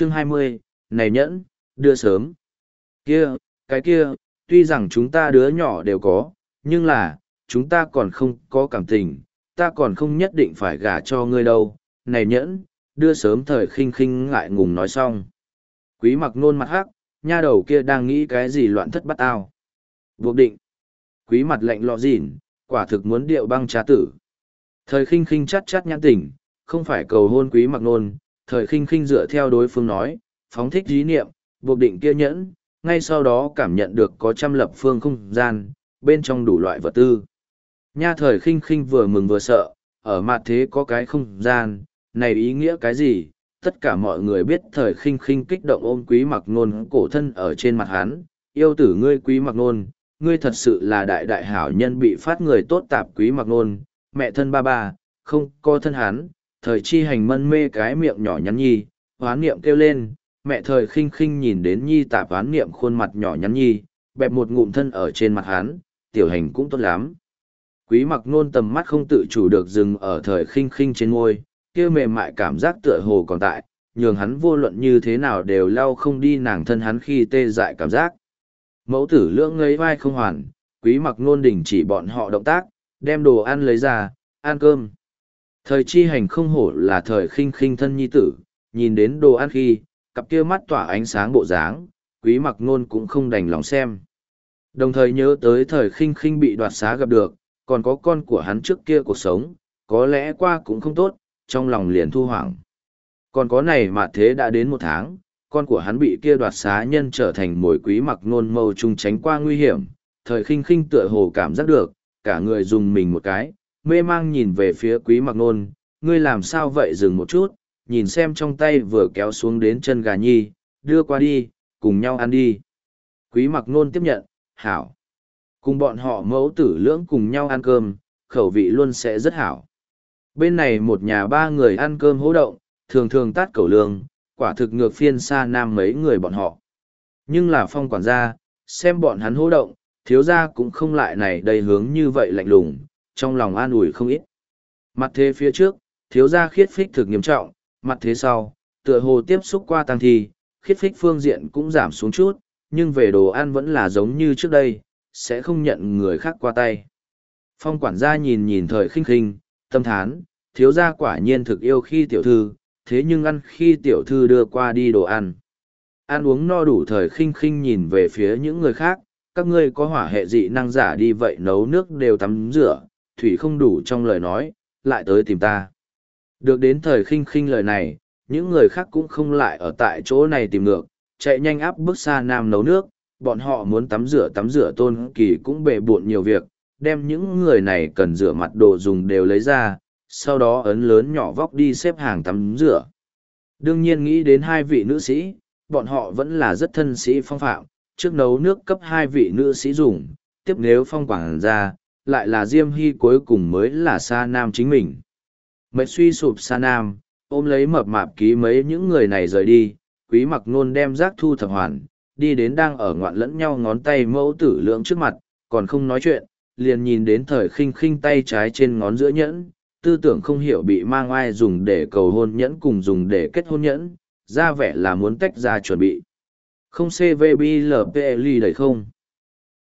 chương hai mươi này nhẫn, đưa sớm. Kia, cái kia, tuy rằng chúng ta đứa nhỏ đều có, nhưng là, chúng ta còn không có cảm tình, ta còn không nhất định phải gả cho ngươi đâu. Này nhẫn, đưa sớm thời khinh khinh ngại ngùng nói xong. Quý mặc nôn mặt hắc, nha đầu kia đang nghĩ cái gì loạn thất bắt ao. Buộc định. Quý mặt lạnh lọ dỉn, quả thực muốn điệu băng trá tử. Thời khinh khinh chắt chắt nhãn tỉnh, không phải cầu hôn quý mặc nôn, thời khinh khinh dựa theo đối phương nói, phóng thích dí niệm, buộc định kia nhẫn, ngay sau đó cảm nhận được có trăm lập phương không gian, bên trong đủ loại vật tư. Nha thời khinh khinh vừa mừng vừa sợ, ở mặt thế có cái không gian, này ý nghĩa cái gì? Tất cả mọi người biết thời khinh khinh kích động ôm quý mặc nôn cổ thân ở trên mặt hắn, yêu tử ngươi quý mặc nôn, ngươi thật sự là đại đại hảo nhân bị phát người tốt tạp quý mặc nôn, mẹ thân ba ba, không có thân hắn, thời chi hành mân mê cái miệng nhỏ nhắn nhi, hoán niệm kêu lên, mẹ thời khinh khinh nhìn đến nhi tạp hoán niệm khuôn mặt nhỏ nhắn nhi, bẹp một ngụm thân ở trên mặt hắn, tiểu hành cũng tốt lắm. Quý mặc nôn tầm mắt không tự chủ được dừng ở thời khinh khinh trên ngôi, kia mềm mại cảm giác tựa hồ còn tại, nhường hắn vô luận như thế nào đều lau không đi nàng thân hắn khi tê dại cảm giác. Mẫu tử lưỡng ngấy vai không hoàn, quý mặc nôn đình chỉ bọn họ động tác, đem đồ ăn lấy ra, ăn cơm. Thời chi hành không hổ là thời khinh khinh thân nhi tử, nhìn đến đồ ăn khi, cặp kia mắt tỏa ánh sáng bộ dáng, quý mặc nôn cũng không đành lòng xem. Đồng thời nhớ tới thời khinh khinh bị đoạt xá gặp được, còn có con của hắn trước kia cuộc sống, có lẽ qua cũng không tốt, trong lòng liền thu hoảng. Còn có này mà thế đã đến một tháng, con của hắn bị kia đoạt xá nhân trở thành mồi quý mặc nôn mâu chung tránh qua nguy hiểm, thời khinh khinh tựa hồ cảm giác được, cả người dùng mình một cái, mê mang nhìn về phía quý mặc nôn, ngươi làm sao vậy dừng một chút, nhìn xem trong tay vừa kéo xuống đến chân gà nhi, đưa qua đi, cùng nhau ăn đi. Quý mặc nôn tiếp nhận, hảo. Cùng bọn họ mẫu tử lưỡng cùng nhau ăn cơm, khẩu vị luôn sẽ rất hảo. Bên này một nhà ba người ăn cơm hỗ động, thường thường tát cầu lương, quả thực ngược phiên xa nam mấy người bọn họ. Nhưng là phong quản gia, xem bọn hắn hỗ động, thiếu gia cũng không lại này đầy hướng như vậy lạnh lùng, trong lòng an ủi không ít. Mặt thế phía trước, thiếu gia khiết phích thực nghiêm trọng, mặt thế sau, tựa hồ tiếp xúc qua tăng thi, khiết phích phương diện cũng giảm xuống chút, nhưng về đồ ăn vẫn là giống như trước đây, sẽ không nhận người khác qua tay. Phong quản gia nhìn nhìn thời khinh khinh, tâm thán, thiếu gia quả nhiên thực yêu khi tiểu thư, thế nhưng ăn khi tiểu thư đưa qua đi đồ ăn. Ăn uống no đủ thời khinh khinh nhìn về phía những người khác, các ngươi có hỏa hệ dị năng giả đi vậy nấu nước đều tắm rửa, thủy không đủ trong lời nói, lại tới tìm ta. Được đến thời khinh khinh lời này, những người khác cũng không lại ở tại chỗ này tìm ngược, chạy nhanh áp bước xa nam nấu nước, bọn họ muốn tắm rửa tắm rửa tôn kỳ cũng bề bộn nhiều việc, đem những người này cần rửa mặt đồ dùng đều lấy ra, sau đó ấn lớn nhỏ vóc đi xếp hàng tắm rửa. Đương nhiên nghĩ đến hai vị nữ sĩ, bọn họ vẫn là rất thân sĩ phong phạm, trước nấu nước cấp hai vị nữ sĩ dùng, tiếp nếu phong quảng ra, lại là Diêm Hy cuối cùng mới là Sa Nam chính mình. Mệt suy sụp Sa Nam, ôm lấy mập mạp ký mấy những người này rời đi, quý mặc nôn đem rác thu thập hoàn, đi đến đang ở ngoạn lẫn nhau ngón tay mẫu tử lượng trước mặt, còn không nói chuyện, liền nhìn đến thời khinh khinh tay trái trên ngón giữa nhẫn, tư tưởng không hiểu bị mang ai dùng để cầu hôn nhẫn cùng dùng để kết hôn nhẫn, ra vẻ là muốn tách ra chuẩn bị. Không CVBLPLI đầy không?